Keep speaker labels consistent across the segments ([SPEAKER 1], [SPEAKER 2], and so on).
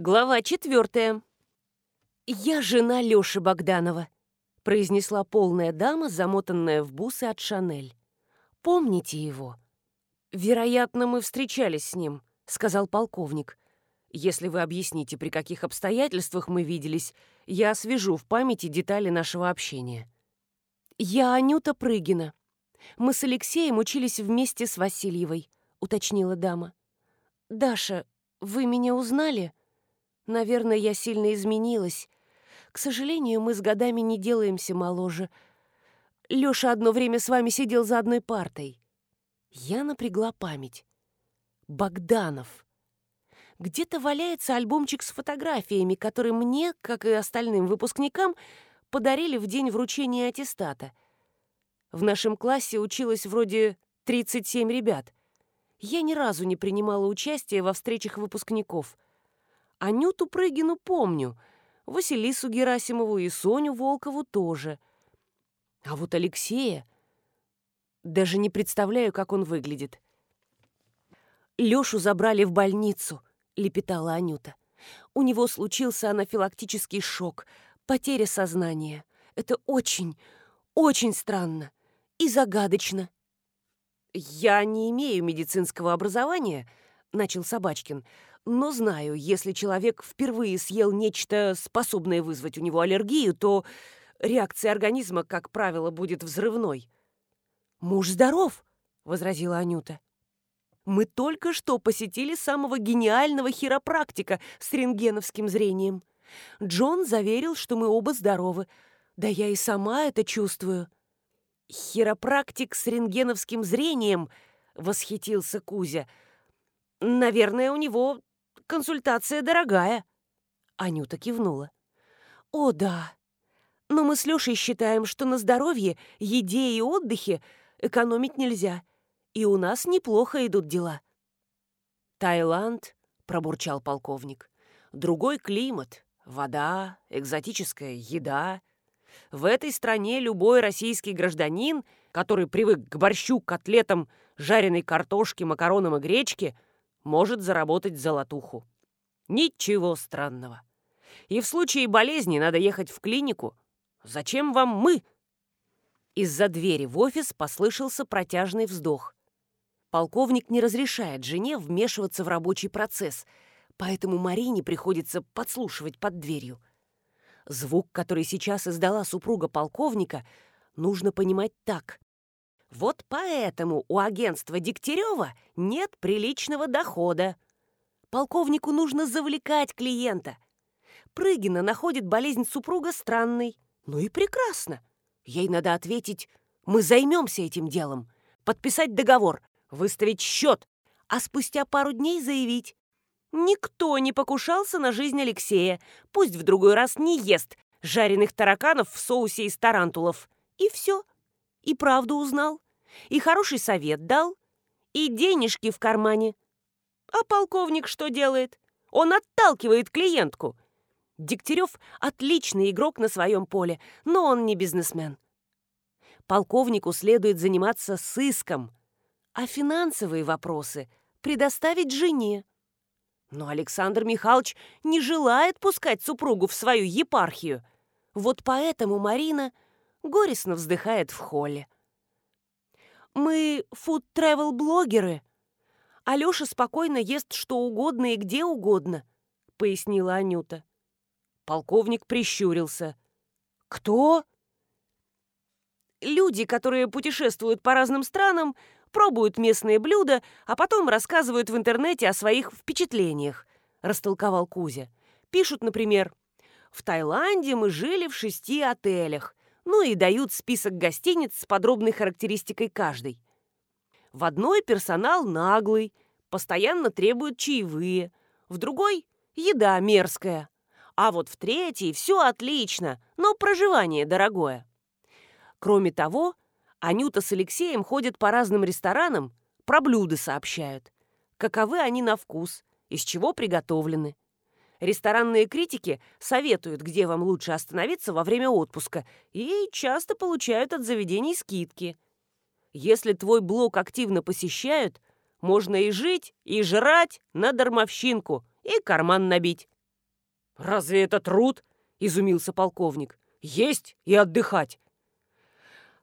[SPEAKER 1] Глава четвертая. «Я жена Лёши Богданова», — произнесла полная дама, замотанная в бусы от Шанель. «Помните его?» «Вероятно, мы встречались с ним», — сказал полковник. «Если вы объясните, при каких обстоятельствах мы виделись, я освежу в памяти детали нашего общения». «Я Анюта Прыгина. Мы с Алексеем учились вместе с Васильевой», — уточнила дама. «Даша, вы меня узнали?» Наверное, я сильно изменилась. К сожалению, мы с годами не делаемся моложе. Лёша одно время с вами сидел за одной партой. Я напрягла память. Богданов. Где-то валяется альбомчик с фотографиями, который мне, как и остальным выпускникам, подарили в день вручения аттестата. В нашем классе училось вроде 37 ребят. Я ни разу не принимала участие во встречах выпускников — Анюту Прыгину помню, Василису Герасимову и Соню Волкову тоже. А вот Алексея... Даже не представляю, как он выглядит. «Лёшу забрали в больницу», — лепетала Анюта. «У него случился анафилактический шок, потеря сознания. Это очень, очень странно и загадочно». «Я не имею медицинского образования», — начал Собачкин, — но знаю, если человек впервые съел нечто, способное вызвать у него аллергию, то реакция организма, как правило, будет взрывной. «Муж здоров!» — возразила Анюта. «Мы только что посетили самого гениального хиропрактика с рентгеновским зрением. Джон заверил, что мы оба здоровы. Да я и сама это чувствую». «Хиропрактик с рентгеновским зрением?» — восхитился Кузя. «Наверное, у него консультация дорогая». Анюта кивнула. «О, да. Но мы с Лешей считаем, что на здоровье, еде и отдыхе экономить нельзя. И у нас неплохо идут дела». «Таиланд», — пробурчал полковник. «Другой климат, вода, экзотическая еда. В этой стране любой российский гражданин, который привык к борщу, котлетам, жареной картошке, макаронам и гречке — может заработать золотуху. Ничего странного. И в случае болезни надо ехать в клинику. Зачем вам мы? Из-за двери в офис послышался протяжный вздох. Полковник не разрешает жене вмешиваться в рабочий процесс, поэтому Марине приходится подслушивать под дверью. Звук, который сейчас издала супруга полковника, нужно понимать так. Вот поэтому у агентства Дегтярева нет приличного дохода. Полковнику нужно завлекать клиента. Прыгина находит болезнь супруга странной. Ну и прекрасно. Ей надо ответить, мы займемся этим делом, подписать договор, выставить счет, а спустя пару дней заявить. Никто не покушался на жизнь Алексея, пусть в другой раз не ест жареных тараканов в соусе из тарантулов. И все и правду узнал, и хороший совет дал, и денежки в кармане. А полковник что делает? Он отталкивает клиентку. Дегтярев – отличный игрок на своем поле, но он не бизнесмен. Полковнику следует заниматься сыском, а финансовые вопросы предоставить жене. Но Александр Михайлович не желает пускать супругу в свою епархию. Вот поэтому Марина – горестно вздыхает в холле. «Мы фуд-тревел-блогеры. Алёша спокойно ест что угодно и где угодно», — пояснила Анюта. Полковник прищурился. «Кто?» «Люди, которые путешествуют по разным странам, пробуют местные блюда, а потом рассказывают в интернете о своих впечатлениях», — растолковал Кузя. «Пишут, например, «В Таиланде мы жили в шести отелях ну и дают список гостиниц с подробной характеристикой каждой. В одной персонал наглый, постоянно требует чаевые, в другой – еда мерзкая, а вот в третьей все отлично, но проживание дорогое. Кроме того, Анюта с Алексеем ходят по разным ресторанам, про блюда сообщают. Каковы они на вкус, из чего приготовлены. Ресторанные критики советуют, где вам лучше остановиться во время отпуска, и часто получают от заведений скидки. Если твой блог активно посещают, можно и жить, и жрать на дармовщинку, и карман набить. «Разве это труд?» — изумился полковник. «Есть и отдыхать».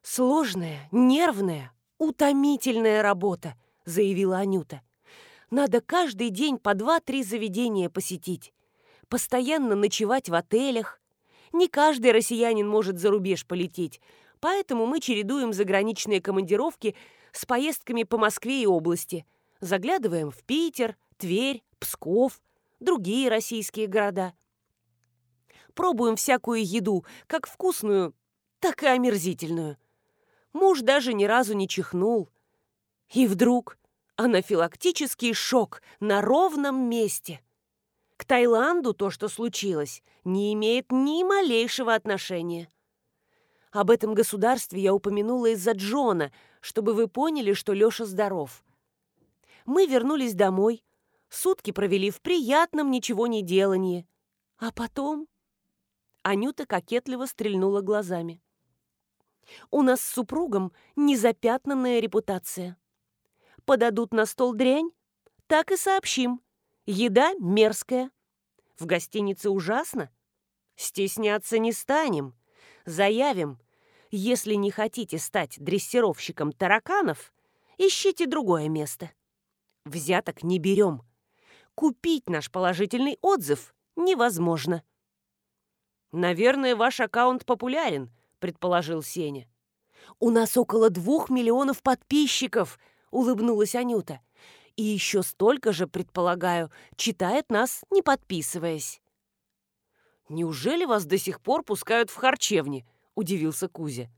[SPEAKER 1] «Сложная, нервная, утомительная работа», — заявила Анюта. «Надо каждый день по два-три заведения посетить, постоянно ночевать в отелях. Не каждый россиянин может за рубеж полететь, поэтому мы чередуем заграничные командировки с поездками по Москве и области. Заглядываем в Питер, Тверь, Псков, другие российские города. Пробуем всякую еду, как вкусную, так и омерзительную. Муж даже ни разу не чихнул. И вдруг анафилактический шок на ровном месте. К Таиланду то, что случилось, не имеет ни малейшего отношения. Об этом государстве я упомянула из-за Джона, чтобы вы поняли, что Лёша здоров. Мы вернулись домой, сутки провели в приятном ничего не делании. А потом... Анюта кокетливо стрельнула глазами. У нас с супругом незапятнанная репутация. Подадут на стол дрянь, так и сообщим. Еда мерзкая. В гостинице ужасно. Стесняться не станем. Заявим, если не хотите стать дрессировщиком тараканов, ищите другое место. Взяток не берем. Купить наш положительный отзыв невозможно. «Наверное, ваш аккаунт популярен», — предположил Сеня. «У нас около двух миллионов подписчиков», — улыбнулась Анюта. «И еще столько же, предполагаю, читает нас, не подписываясь». «Неужели вас до сих пор пускают в харчевни?» удивился Кузя.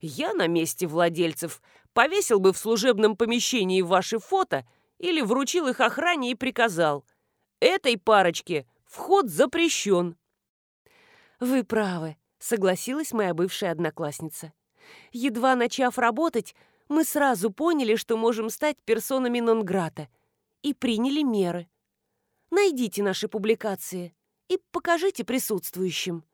[SPEAKER 1] «Я на месте владельцев повесил бы в служебном помещении ваши фото или вручил их охране и приказал. Этой парочке вход запрещен». «Вы правы», — согласилась моя бывшая одноклассница. «Едва начав работать, мы сразу поняли, что можем стать персонами нон-грата и приняли меры. Найдите наши публикации и покажите присутствующим».